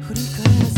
振り返る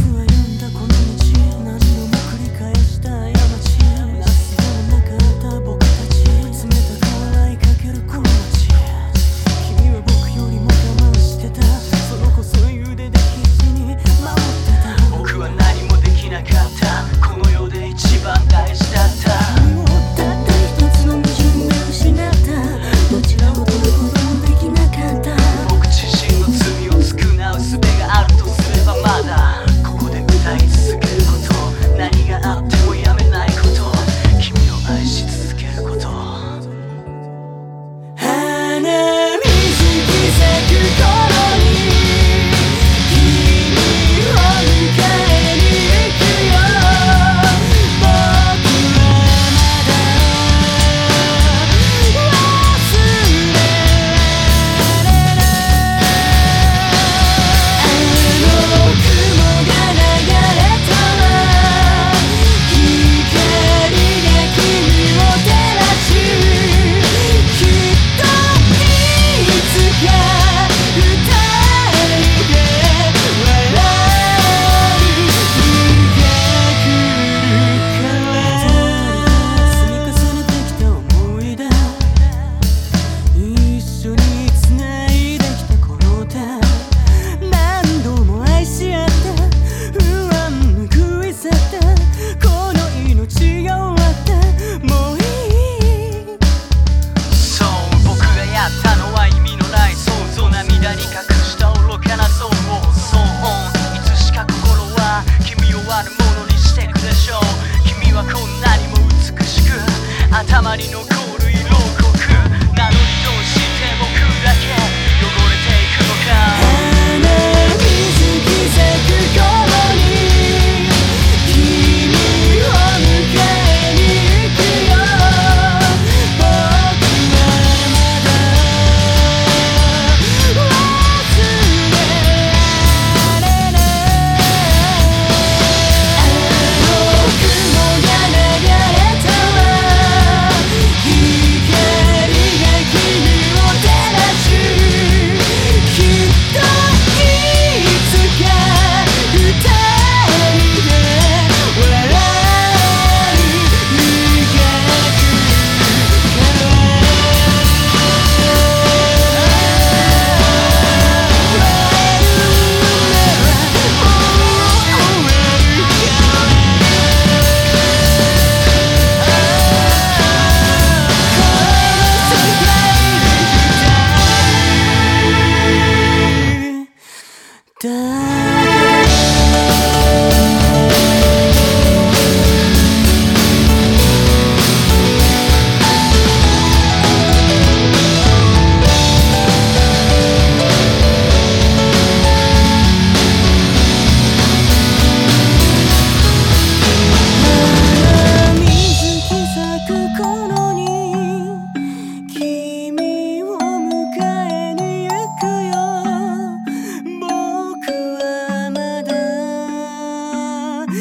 りの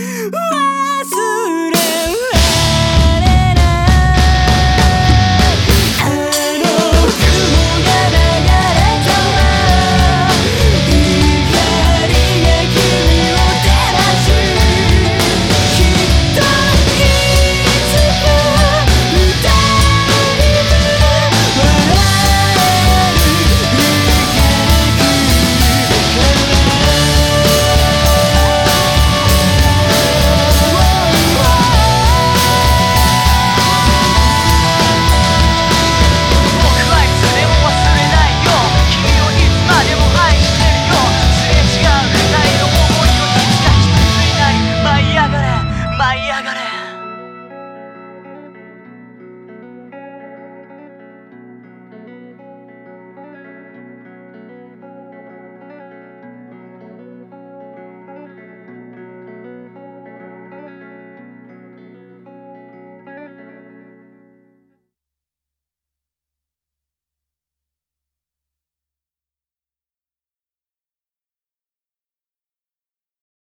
Ah!